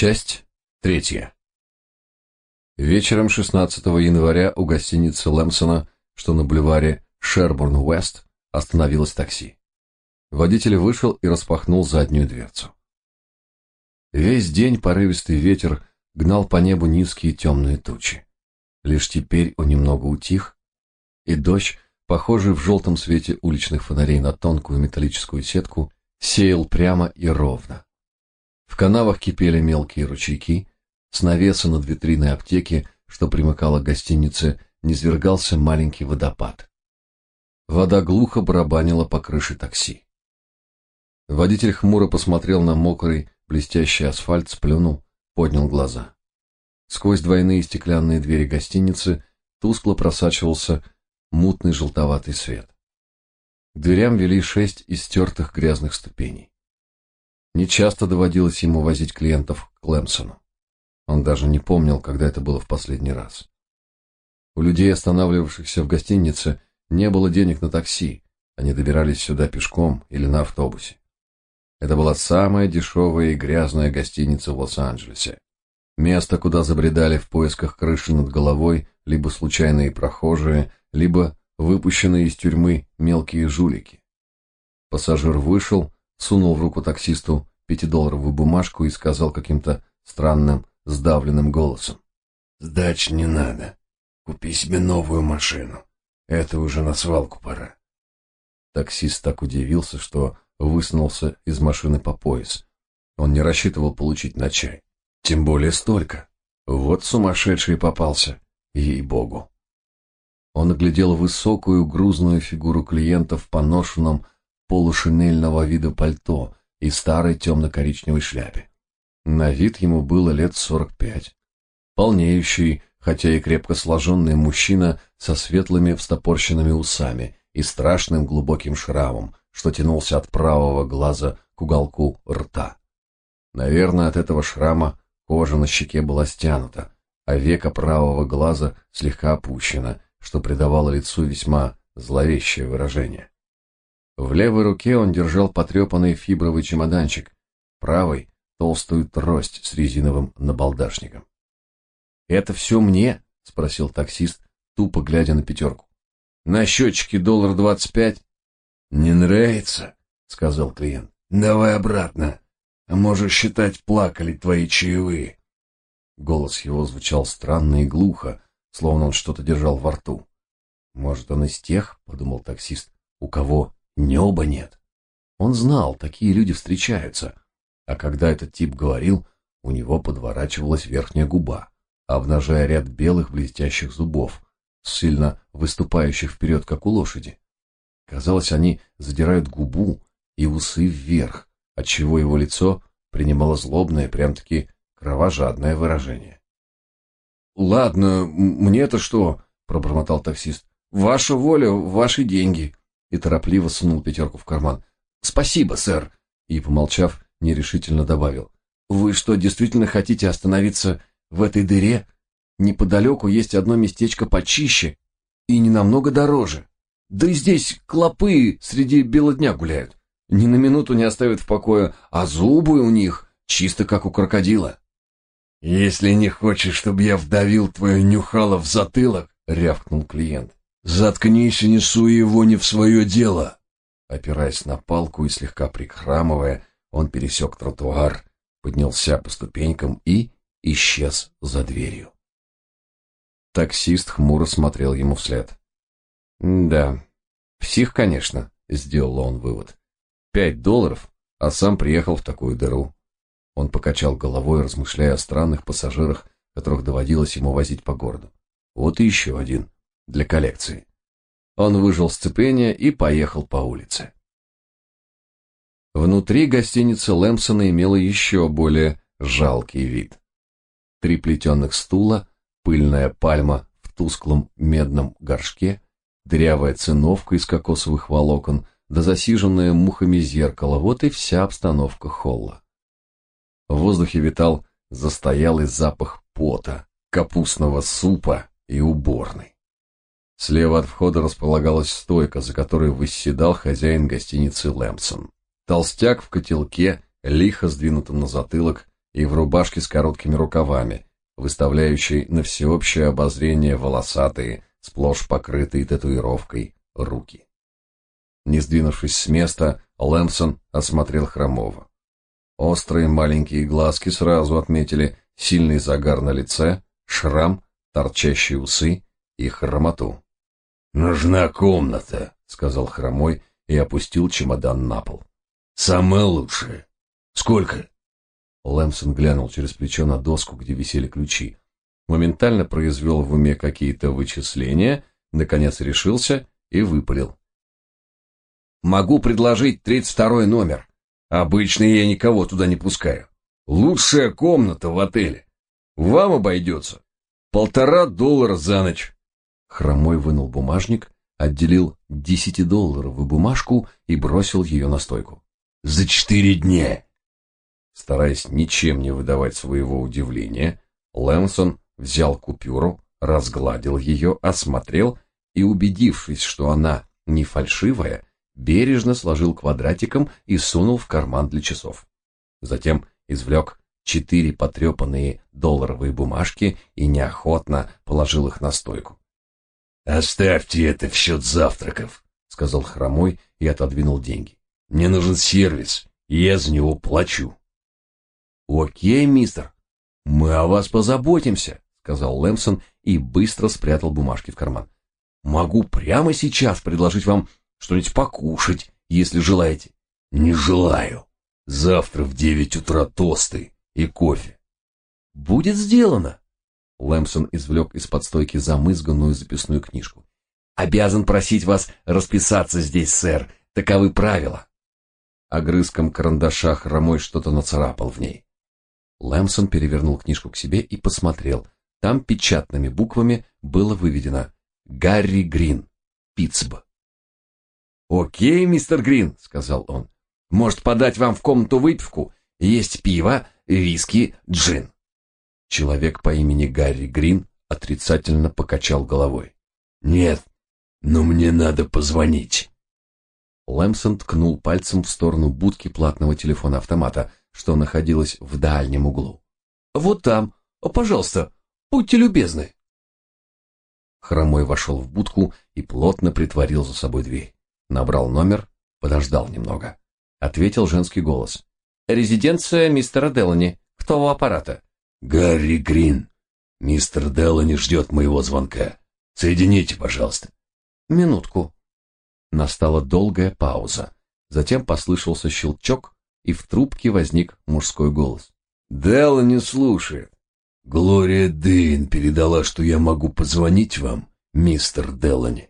Часть третья. Вечером 16 января у гостиницы Лэмсона, что на бульваре Шербурн-Уэст, остановилось такси. Водитель вышел и распахнул заднюю дверцу. Весь день порывистый ветер гнал по небу низкие темные тучи. Лишь теперь он немного утих, и дождь, похожий в желтом свете уличных фонарей на тонкую металлическую сетку, сеял прямо и ровно. В канавах кипели мелкие ручейки, с навеса над витриной аптеки, что примыкала к гостинице, низвергался маленький водопад. Вода глухо барабанила по крыше такси. Водитель хмуро посмотрел на мокрый, блестящий асфальт, сплюнул, поднял глаза. Сквозь двойные стеклянные двери гостиницы тускло просачивался мутный желтоватый свет. К дверям вели шесть истертых грязных ступеней. Нечасто доводилось ему возить клиентов к Лэмсону. Он даже не помнил, когда это было в последний раз. У людей, останавливавшихся в гостинице, не было денег на такси, они добирались сюда пешком или на автобусе. Это была самая дешевая и грязная гостиница в Лос-Анджелесе. Место, куда забредали в поисках крыши над головой либо случайные прохожие, либо выпущенные из тюрьмы мелкие жулики. Пассажир вышел, сунул в руку таксисту пятидолларовую бумажку и сказал каким-то странным, сдавленным голосом. «Сдач не надо. Купи себе новую машину. Это уже на свалку пора». Таксист так удивился, что высунулся из машины по пояс. Он не рассчитывал получить на чай. Тем более столько. Вот сумасшедший попался, ей-богу. Он оглядел высокую грузную фигуру клиента в поношенном полушинельного вида пальто и старой темно-коричневой шляпе. На вид ему было лет сорок пять. Полнеющий, хотя и крепко сложенный мужчина со светлыми встопорщенными усами и страшным глубоким шрамом, что тянулся от правого глаза к уголку рта. Наверное, от этого шрама кожа на щеке была стянута, а века правого глаза слегка опущено, что придавало лицу весьма зловещее выражение. В левой руке он держал потрепанный фибровый чемоданчик, правой — толстую трость с резиновым набалдашником. «Это все мне?» — спросил таксист, тупо глядя на пятерку. «На счетчике доллар двадцать пять?» «Не нравится?» — сказал клиент. «Давай обратно. А можешь считать, плакали твои чаевые». Голос его звучал странно и глухо, словно он что-то держал во рту. «Может, он из тех, — подумал таксист, — у кого Неба нет. Он знал, такие люди встречаются. А когда этот тип говорил, у него подворачивалась верхняя губа, обнажая ряд белых блестящих зубов, сильно выступающих вперед, как у лошади. Казалось, они задирают губу и усы вверх, отчего его лицо принимало злобное, прям-таки кровожадное выражение. «Ладно, мне-то что?» — пробормотал таксист. «Ваша воля, ваши деньги» и торопливо сунул пятерку в карман. «Спасибо, сэр!» И, помолчав, нерешительно добавил. «Вы что, действительно хотите остановиться в этой дыре? Неподалеку есть одно местечко почище и не намного дороже. Да и здесь клопы среди бела дня гуляют. Ни на минуту не оставят в покое, а зубы у них чисто как у крокодила». «Если не хочешь, чтобы я вдавил твое нюхало в затылок», — рявкнул клиент, Заткнись и несу его не в свое дело. Опираясь на палку и слегка прихрамывая, он пересек тротуар, поднялся по ступенькам и исчез за дверью. Таксист хмуро смотрел ему вслед. «Да, псих, конечно», — сделал он вывод. «Пять долларов, а сам приехал в такую дыру». Он покачал головой, размышляя о странных пассажирах, которых доводилось ему возить по городу. Вот и еще один для коллекции. Он выжил сцепление и поехал по улице. Внутри гостиница Лэмпсона имела еще более жалкий вид. Три плетеных стула, пыльная пальма в тусклом медном горшке, дырявая циновка из кокосовых волокон, да засиженное мухами зеркало — вот и вся обстановка холла. В воздухе витал застоялый запах пота, капустного супа и уборной. Слева от входа располагалась стойка, за которой восседал хозяин гостиницы Лэмпсон. Толстяк в котелке, лихо сдвинутом на затылок, и в рубашке с короткими рукавами, выставляющей на всеобщее обозрение волосатые, сплошь покрытые татуировкой, руки. Не сдвинувшись с места, Лэмсон осмотрел Хромова. Острые маленькие глазки сразу отметили сильный загар на лице, шрам, торчащие усы и хромоту. «Нужна комната», — сказал Хромой и опустил чемодан на пол. «Самое лучшее. Сколько?» Лэмсон глянул через плечо на доску, где висели ключи. Моментально произвел в уме какие-то вычисления, наконец решился и выпалил. «Могу предложить тридцать второй номер. Обычно я никого туда не пускаю. Лучшая комната в отеле. Вам обойдется. Полтора доллара за ночь». Хромой вынул бумажник, отделил десятидолларовую бумажку и бросил ее на стойку. «За четыре дня!» Стараясь ничем не выдавать своего удивления, Лэмсон взял купюру, разгладил ее, осмотрел и, убедившись, что она не фальшивая, бережно сложил квадратиком и сунул в карман для часов. Затем извлек четыре потрепанные долларовые бумажки и неохотно положил их на стойку. «Оставьте это в счет завтраков», — сказал Хромой и отодвинул деньги. «Мне нужен сервис, и я за него плачу». «Окей, мистер, мы о вас позаботимся», — сказал Лэмсон и быстро спрятал бумажки в карман. «Могу прямо сейчас предложить вам что-нибудь покушать, если желаете». «Не желаю. Завтра в девять утра тосты и кофе». «Будет сделано», Лэмсон извлек из-под стойки замызганную записную книжку. «Обязан просить вас расписаться здесь, сэр. Таковы правила». Огрызком карандаша хромой что-то нацарапал в ней. Лэмсон перевернул книжку к себе и посмотрел. Там печатными буквами было выведено «Гарри Грин, Питтсб». «Окей, мистер Грин», — сказал он. «Может, подать вам в комнату выпивку? Есть пиво, виски, джин». Человек по имени Гарри Грин отрицательно покачал головой. «Нет, но мне надо позвонить». Лэмсон ткнул пальцем в сторону будки платного телефона-автомата, что находилась в дальнем углу. «Вот там. Пожалуйста, будьте любезны». Хромой вошел в будку и плотно притворил за собой дверь. Набрал номер, подождал немного. Ответил женский голос. «Резиденция мистера Делани. Кто у аппарата?» Гарри Грин. Мистер Делани ждет моего звонка. Соедините, пожалуйста. Минутку. Настала долгая пауза. Затем послышался щелчок, и в трубке возник мужской голос. Делани слушает. Глория Дейн передала, что я могу позвонить вам, мистер Делани.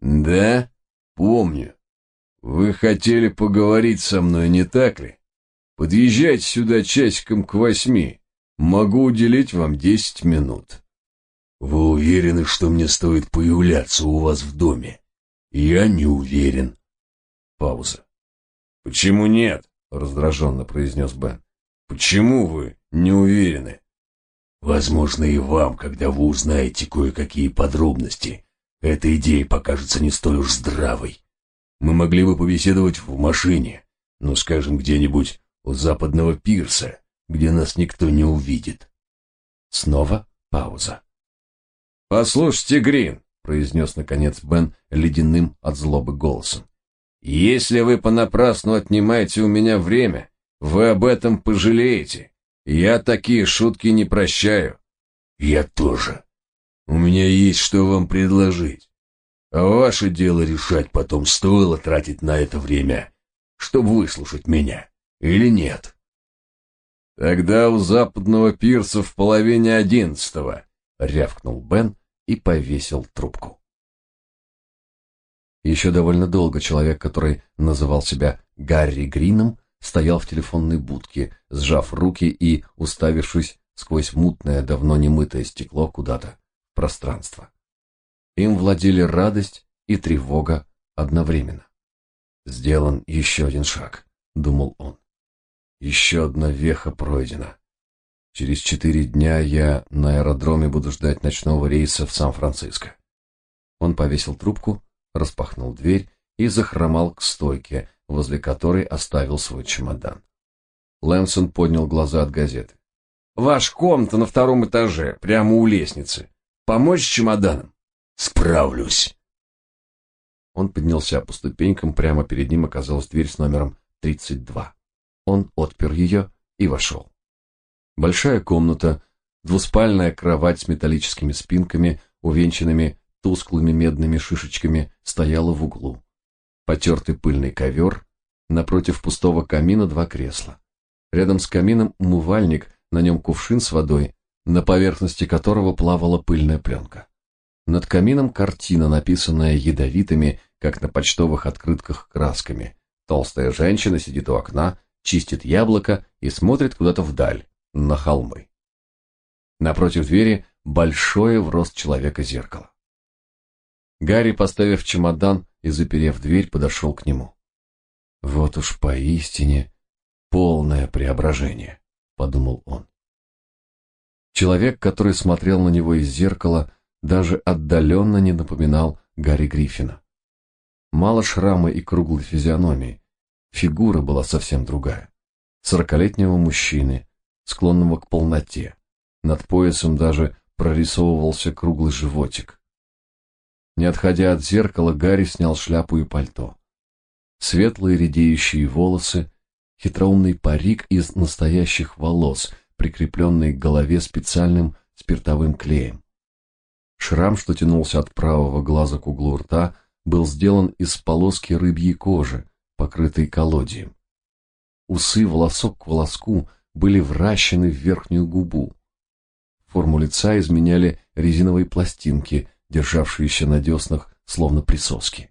Да, помню. Вы хотели поговорить со мной, не так ли? Подъезжайте сюда часиком к восьми. Могу уделить вам десять минут. Вы уверены, что мне стоит появляться у вас в доме? Я не уверен. Пауза. Почему нет? раздраженно произнес Бен. Почему вы не уверены? Возможно, и вам, когда вы узнаете кое-какие подробности, эта идея покажется не столь уж здравой. Мы могли бы побеседовать в машине, ну, скажем, где-нибудь у западного пирса где нас никто не увидит. Снова пауза. «Послушайте, Грин», — произнес наконец Бен ледяным от злобы голосом. «Если вы понапрасну отнимаете у меня время, вы об этом пожалеете. Я такие шутки не прощаю». «Я тоже. У меня есть что вам предложить. А ваше дело решать потом, стоило тратить на это время, чтобы выслушать меня или нет». Тогда у западного пирса в половине одиннадцатого, рявкнул Бен и повесил трубку. Еще довольно долго человек, который называл себя Гарри Грином, стоял в телефонной будке, сжав руки и уставившись сквозь мутное, давно немытое стекло куда-то в пространство. Им владели радость и тревога одновременно. Сделан еще один шаг, думал он. Еще одна веха пройдена. Через четыре дня я на аэродроме буду ждать ночного рейса в Сан-Франциско. Он повесил трубку, распахнул дверь и захромал к стойке, возле которой оставил свой чемодан. Лэмсон поднял глаза от газеты. Ваш комната на втором этаже, прямо у лестницы. Помочь с чемоданом? Справлюсь. Он поднялся по ступенькам, прямо перед ним оказалась дверь с номером 32. Он отпер ее и вошел. Большая комната, двуспальная кровать с металлическими спинками, увенчанными тусклыми медными шишечками, стояла в углу. Потертый пыльный ковер, напротив пустого камина два кресла. Рядом с камином умывальник, на нем кувшин с водой, на поверхности которого плавала пыльная пленка. Над камином картина, написанная ядовитыми, как на почтовых открытках, красками. Толстая женщина сидит у окна, чистит яблоко и смотрит куда-то вдаль, на холмы. Напротив двери большое в рост человека зеркало. Гарри, поставив чемодан и заперев дверь, подошел к нему. Вот уж поистине полное преображение, подумал он. Человек, который смотрел на него из зеркала, даже отдаленно не напоминал Гарри Гриффина. Мало шрама и круглой физиономии, фигура была совсем другая. Сорокалетнего мужчины, склонного к полноте. Над поясом даже прорисовывался круглый животик. Не отходя от зеркала, Гарри снял шляпу и пальто. Светлые редеющие волосы, хитроумный парик из настоящих волос, прикрепленный к голове специальным спиртовым клеем. Шрам, что тянулся от правого глаза к углу рта, был сделан из полоски рыбьей кожи, покрытой колодием. Усы волосок к волоску были вращены в верхнюю губу. Форму лица изменяли резиновые пластинки, державшиеся на деснах, словно присоски.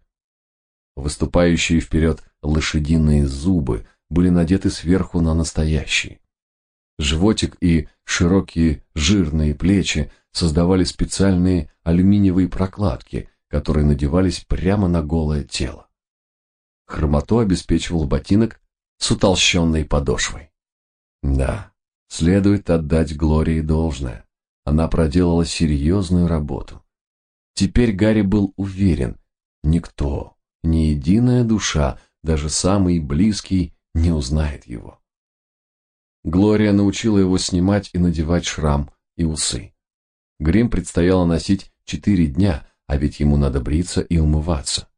Выступающие вперед лошадиные зубы были надеты сверху на настоящие. Животик и широкие жирные плечи создавали специальные алюминиевые прокладки, которые надевались прямо на голое тело. Хромоту обеспечивал ботинок с утолщенной подошвой. Да, следует отдать Глории должное. Она проделала серьезную работу. Теперь Гарри был уверен, никто, ни единая душа, даже самый близкий, не узнает его. Глория научила его снимать и надевать шрам и усы. Грим предстояло носить четыре дня, а ведь ему надо бриться и умываться.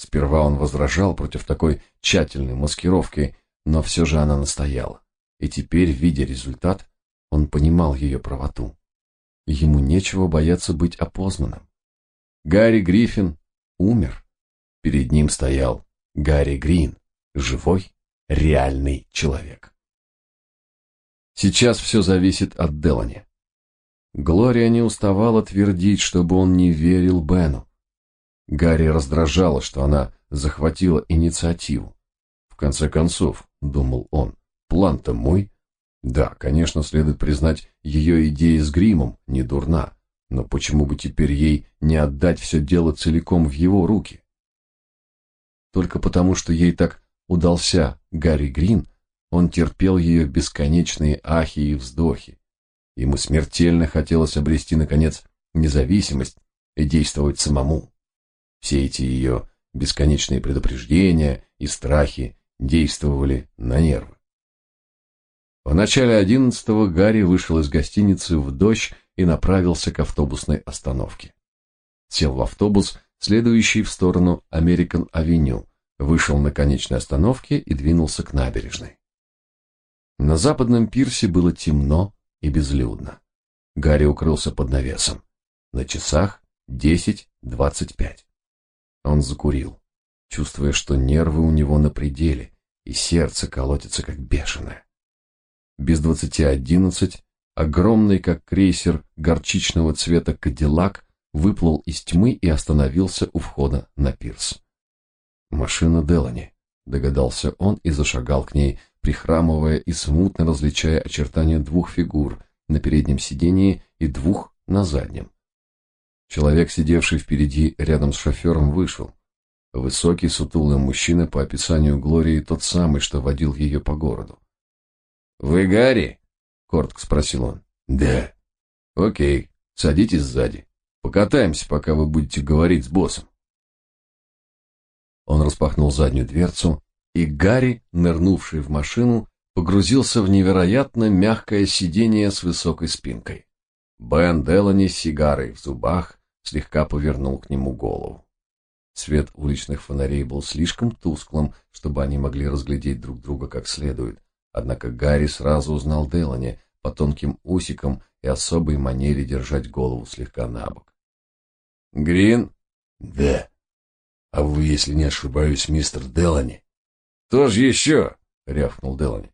Сперва он возражал против такой тщательной маскировки, но все же она настояла. И теперь, видя результат, он понимал ее правоту. Ему нечего бояться быть опознанным. Гарри Гриффин умер. Перед ним стоял Гарри Грин, живой, реальный человек. Сейчас все зависит от Делани. Глория не уставала твердить, чтобы он не верил Бену. Гарри раздражало, что она захватила инициативу. В конце концов, думал он, план-то мой. Да, конечно, следует признать, ее идея с гримом не дурна, но почему бы теперь ей не отдать все дело целиком в его руки? Только потому, что ей так удался Гарри Грин, он терпел ее бесконечные ахи и вздохи. Ему смертельно хотелось обрести, наконец, независимость и действовать самому. Все эти ее бесконечные предупреждения и страхи действовали на нервы. В начале одиннадцатого Гарри вышел из гостиницы в дождь и направился к автобусной остановке. Сел в автобус, следующий в сторону Американ-авеню, вышел на конечной остановке и двинулся к набережной. На западном пирсе было темно и безлюдно. Гарри укрылся под навесом. На часах десять двадцать пять. Он закурил, чувствуя, что нервы у него на пределе, и сердце колотится как бешеное. Без двадцати одиннадцать огромный, как крейсер горчичного цвета Кадиллак, выплыл из тьмы и остановился у входа на пирс. Машина Делани, догадался он и зашагал к ней, прихрамывая и смутно различая очертания двух фигур на переднем сидении и двух на заднем. Человек, сидевший впереди рядом с шофером, вышел. Высокий, сутулый мужчина, по описанию Глории, тот самый, что водил ее по городу. «Вы Гарри?» — коротко спросил он. «Да». «Окей, садитесь сзади. Покатаемся, пока вы будете говорить с боссом». Он распахнул заднюю дверцу, и Гарри, нырнувший в машину, погрузился в невероятно мягкое сиденье с высокой спинкой. Бен Делани с сигарой в зубах слегка повернул к нему голову. Свет уличных фонарей был слишком тусклым, чтобы они могли разглядеть друг друга как следует, однако Гарри сразу узнал Делани по тонким усикам и особой манере держать голову слегка набок. «Грин?» «Да. А вы, если не ошибаюсь, мистер Делани?» «Кто же еще?» — рявкнул Делани.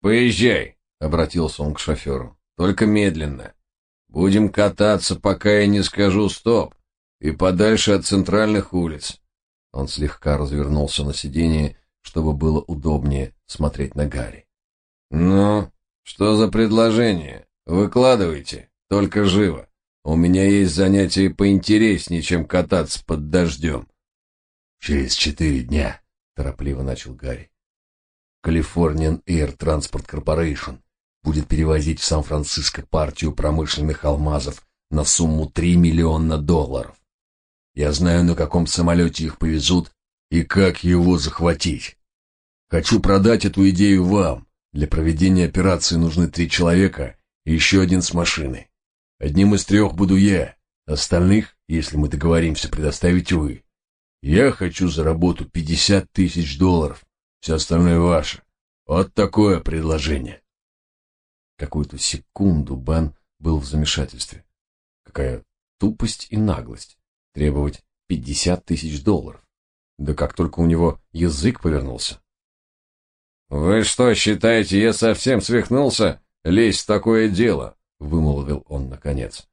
«Поезжай!» — обратился он к шоферу. «Только медленно. Будем кататься, пока я не скажу «стоп» и подальше от центральных улиц. Он слегка развернулся на сиденье, чтобы было удобнее смотреть на Гарри. Ну, что за предложение? Выкладывайте, только живо. У меня есть занятие поинтереснее, чем кататься под дождем. Через четыре дня, торопливо начал Гарри. Californian Air Transport Corporation будет перевозить в Сан-Франциско партию промышленных алмазов на сумму 3 миллиона долларов. Я знаю, на каком самолете их повезут и как его захватить. Хочу продать эту идею вам. Для проведения операции нужны три человека и еще один с машины. Одним из трех буду я, остальных, если мы договоримся, предоставите вы. Я хочу за работу 50 тысяч долларов, все остальное ваше. Вот такое предложение. Какую-то секунду Бен был в замешательстве. Какая тупость и наглость требовать 50 тысяч долларов. Да как только у него язык повернулся. «Вы что, считаете, я совсем свихнулся лезть в такое дело?» — вымолвил он наконец.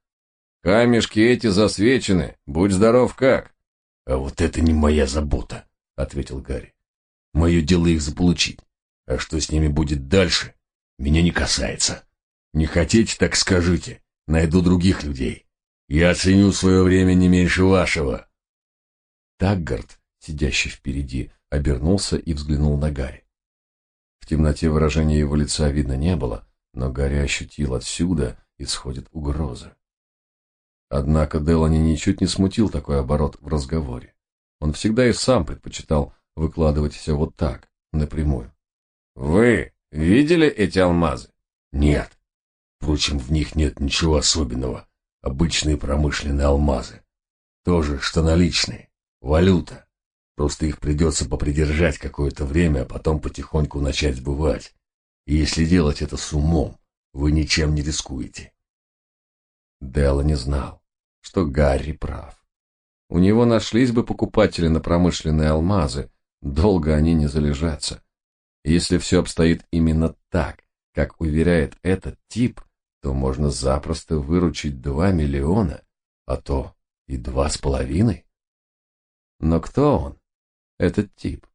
«Камешки эти засвечены, будь здоров как!» «А вот это не моя забота», — ответил Гарри. «Мое дело их заполучить, а что с ними будет дальше, меня не касается. Не хотите, так скажите, найду других людей. Я ценю свое время не меньше вашего. Таггард, сидящий впереди, обернулся и взглянул на Гарри. В темноте выражения его лица видно не было, но Гарри ощутил отсюда исходит угроза. Однако Делани ничуть не смутил такой оборот в разговоре. Он всегда и сам предпочитал выкладывать все вот так, напрямую. «Вы видели эти алмазы?» «Нет. Впрочем, в них нет ничего особенного обычные промышленные алмазы. То же, что наличные. Валюта. Просто их придется попридержать какое-то время, а потом потихоньку начать сбывать. И если делать это с умом, вы ничем не рискуете. Делла не знал, что Гарри прав. У него нашлись бы покупатели на промышленные алмазы, долго они не залежатся. Если все обстоит именно так, как уверяет этот тип, то можно запросто выручить два миллиона, а то и два с половиной. Но кто он, этот тип?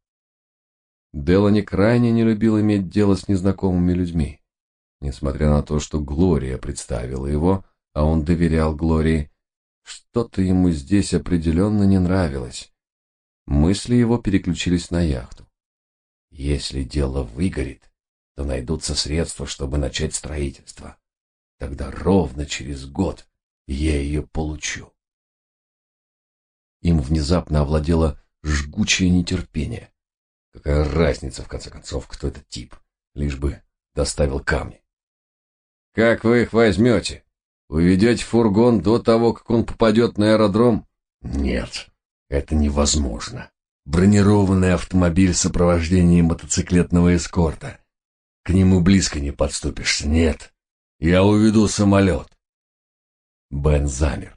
Делани крайне не любил иметь дело с незнакомыми людьми. Несмотря на то, что Глория представила его, а он доверял Глории, что-то ему здесь определенно не нравилось. Мысли его переключились на яхту. Если дело выгорит, то найдутся средства, чтобы начать строительство. Тогда ровно через год я ее получу. Им внезапно овладело жгучее нетерпение. Какая разница, в конце концов, кто этот тип, лишь бы доставил камни. «Как вы их возьмете? Уведете фургон до того, как он попадет на аэродром?» «Нет, это невозможно. Бронированный автомобиль в сопровождении мотоциклетного эскорта. К нему близко не подступишься, нет. Я уведу самолет. Бен замер.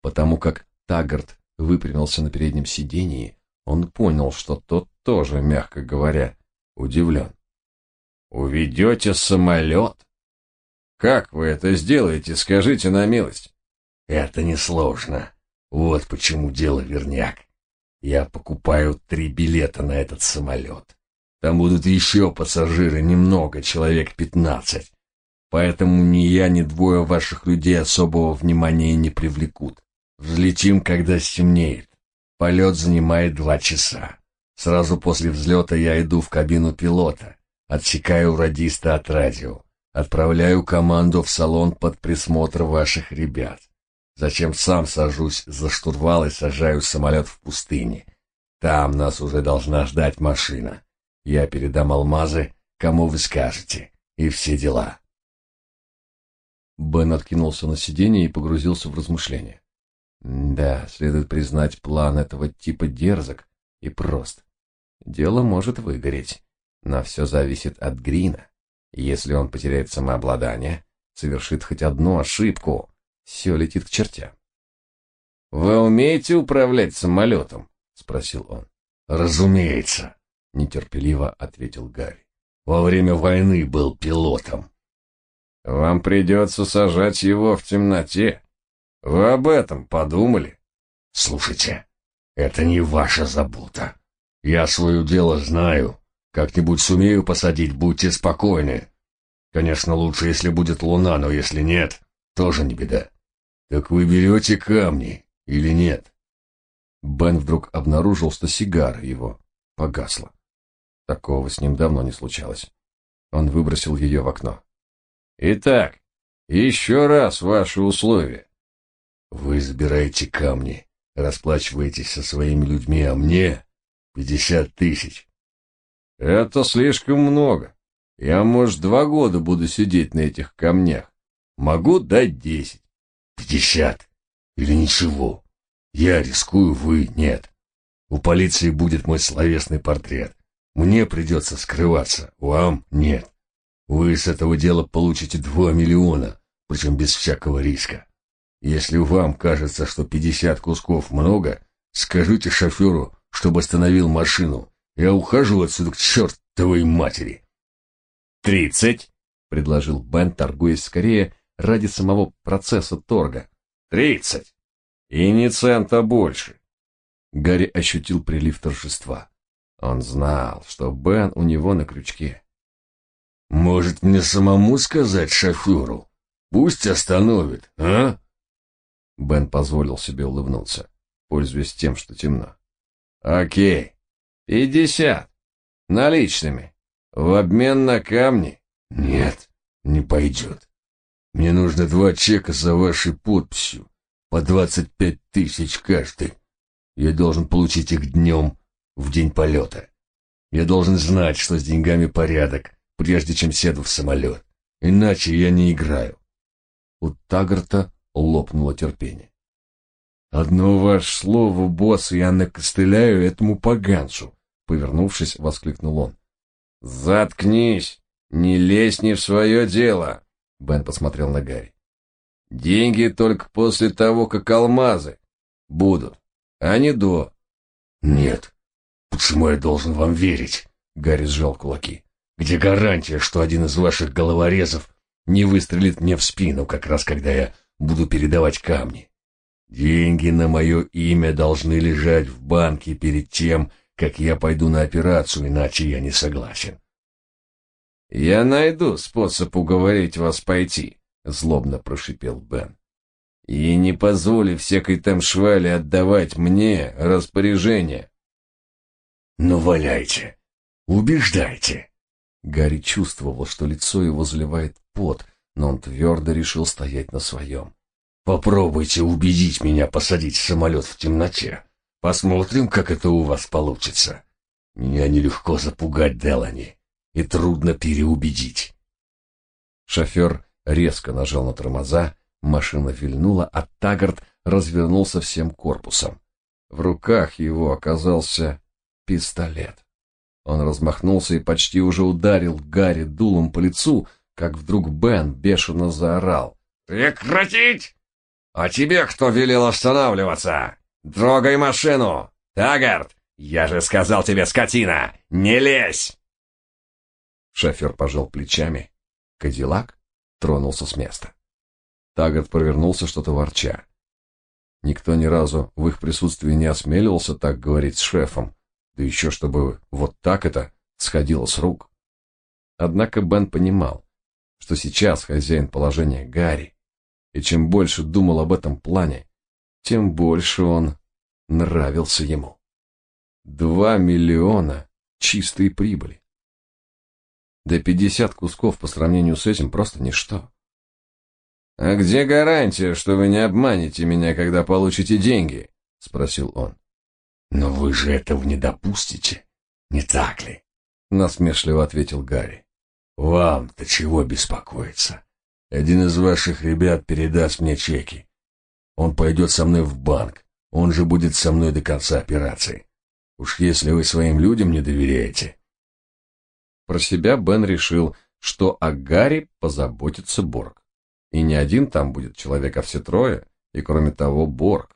Потому как Таггарт выпрямился на переднем сидении, он понял, что тот тоже, мягко говоря, удивлен. «Уведете самолет? Как вы это сделаете, скажите на милость?» «Это несложно. Вот почему дело верняк. Я покупаю три билета на этот самолет. Там будут еще пассажиры, немного, человек пятнадцать. Поэтому ни я, ни двое ваших людей особого внимания не привлекут. Взлетим, когда стемнеет. Полет занимает два часа. Сразу после взлета я иду в кабину пилота, отсекаю радиста от радио, отправляю команду в салон под присмотр ваших ребят. Зачем сам сажусь за штурвал и сажаю самолет в пустыне. Там нас уже должна ждать машина. Я передам алмазы, кому вы скажете, и все дела. Бен откинулся на сиденье и погрузился в размышления. Да, следует признать, план этого типа дерзок и прост. Дело может выгореть, но все зависит от Грина. Если он потеряет самообладание, совершит хоть одну ошибку, все летит к чертям. «Вы умеете управлять самолетом?» — спросил он. «Разумеется», — нетерпеливо ответил Гарри. «Во время войны был пилотом». «Вам придется сажать его в темноте. Вы об этом подумали?» «Слушайте, это не ваша забота. Я свое дело знаю. Как-нибудь сумею посадить, будьте спокойны. Конечно, лучше, если будет луна, но если нет, тоже не беда. Так вы берете камни или нет?» Бен вдруг обнаружил, что сигара его погасла. Такого с ним давно не случалось. Он выбросил ее в окно. «Итак, еще раз ваши условия». «Вы забираете камни, расплачиваетесь со своими людьми, а мне пятьдесят тысяч». «Это слишком много. Я, может, два года буду сидеть на этих камнях. Могу дать десять». «Пятьдесят? Или ничего?» Я рискую, вы нет. У полиции будет мой словесный портрет. Мне придется скрываться, вам нет. Вы с этого дела получите два миллиона, причем без всякого риска. Если вам кажется, что пятьдесят кусков много, скажите шоферу, чтобы остановил машину. Я ухожу отсюда к чертовой матери. «Тридцать?» — предложил Бен, торгуясь скорее ради самого процесса торга. «Тридцать!» И ни цента больше. Гарри ощутил прилив торжества. Он знал, что Бен у него на крючке. «Может, мне самому сказать шоферу? Пусть остановит, а?» Бен позволил себе улыбнуться, пользуясь тем, что темно. «Окей, пятьдесят. Наличными. В обмен на камни?» «Нет, не пойдет. Мне нужно два чека за вашей подписью по двадцать пять тысяч каждый. Я должен получить их днем в день полета. Я должен знать, что с деньгами порядок, прежде чем седу в самолет. Иначе я не играю. У Тагарта лопнуло терпение. «Одно ваше слово, босс, я накостыляю этому поганцу!» Повернувшись, воскликнул он. «Заткнись! Не лезь не в свое дело!» Бен посмотрел на Гарри. Деньги только после того, как алмазы будут, а не до. Нет. Почему я должен вам верить? Гарри сжал кулаки. Где гарантия, что один из ваших головорезов не выстрелит мне в спину, как раз когда я буду передавать камни? Деньги на мое имя должны лежать в банке перед тем, как я пойду на операцию, иначе я не согласен. Я найду способ уговорить вас пойти, — злобно прошипел Бен. «И не позволи всякой там швали отдавать мне распоряжение». «Ну, валяйте! Убеждайте!» Гарри чувствовал, что лицо его заливает пот, но он твердо решил стоять на своем. «Попробуйте убедить меня посадить самолет в темноте. Посмотрим, как это у вас получится. Меня нелегко запугать, Делани, и трудно переубедить». Шофер резко нажал на тормоза, машина вильнула, а Тагард развернулся всем корпусом. В руках его оказался пистолет. Он размахнулся и почти уже ударил Гарри дулом по лицу, как вдруг Бен бешено заорал. «Прекратить! А тебе кто велел останавливаться? Трогай машину! Тагард, я же сказал тебе, скотина, не лезь!» Шофер пожал плечами. Кадиллак тронулся с места. Таггарт повернулся, что-то ворча. Никто ни разу в их присутствии не осмеливался так говорить с шефом, да еще чтобы вот так это сходило с рук. Однако Бен понимал, что сейчас хозяин положения Гарри, и чем больше думал об этом плане, тем больше он нравился ему. Два миллиона чистой прибыли. Да пятьдесят кусков по сравнению с этим просто ничто. «А где гарантия, что вы не обманете меня, когда получите деньги?» — спросил он. «Но вы же этого не допустите, не так ли?» — насмешливо ответил Гарри. Вам-то чего беспокоиться? Один из ваших ребят передаст мне чеки. Он пойдет со мной в банк. Он же будет со мной до конца операции. Уж если вы своим людям не доверяете. Про себя Бен решил, что о Гарри позаботится Борг. И не один там будет человек, а все трое, и кроме того Борг.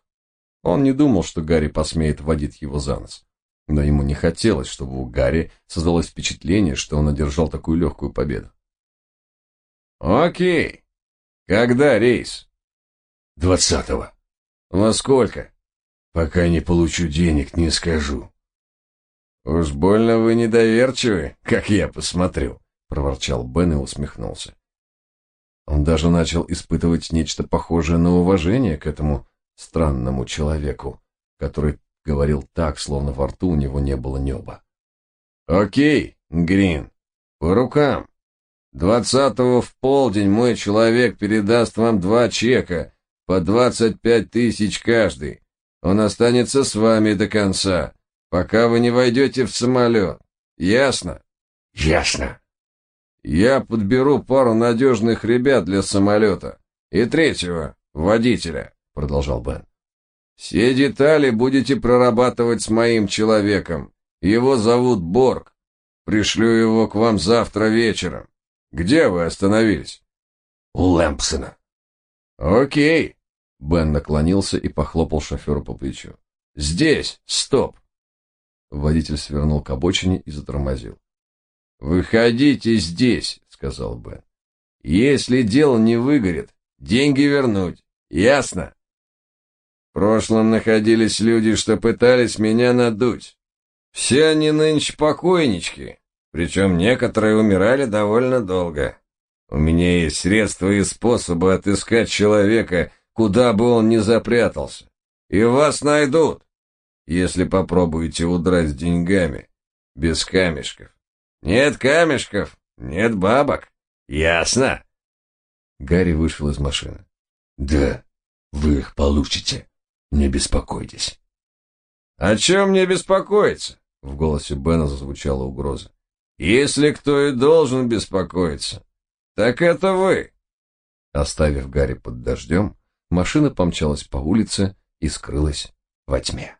Он не думал, что Гарри посмеет водить его за нос. Но ему не хотелось, чтобы у Гарри создалось впечатление, что он одержал такую легкую победу. «Окей. Когда рейс?» «Двадцатого. Во сколько?» «Пока не получу денег, не скажу». «Уж больно вы недоверчивы, как я посмотрю», — проворчал Бен и усмехнулся. Он даже начал испытывать нечто похожее на уважение к этому странному человеку, который говорил так, словно во рту у него не было неба. «Окей, Грин, по рукам. Двадцатого в полдень мой человек передаст вам два чека по двадцать пять тысяч каждый. Он останется с вами до конца, пока вы не войдете в самолет. Ясно?» «Ясно», я подберу пару надежных ребят для самолета. И третьего, водителя, продолжал Бен. Все детали будете прорабатывать с моим человеком. Его зовут Борг. Пришлю его к вам завтра вечером. Где вы остановились? У Лэмпсона. Окей. Бен наклонился и похлопал шоферу по плечу. Здесь, стоп. Водитель свернул к обочине и затормозил. «Выходите здесь», — сказал Бен. «Если дело не выгорит, деньги вернуть. Ясно?» В прошлом находились люди, что пытались меня надуть. Все они нынче покойнички, причем некоторые умирали довольно долго. У меня есть средства и способы отыскать человека, куда бы он ни запрятался. И вас найдут, если попробуете удрать с деньгами, без камешков. Нет камешков, нет бабок. Ясно? Гарри вышел из машины. Да, вы их получите. Не беспокойтесь. О чем мне беспокоиться? В голосе Бена зазвучала угроза. Если кто и должен беспокоиться, так это вы. Оставив Гарри под дождем, машина помчалась по улице и скрылась во тьме.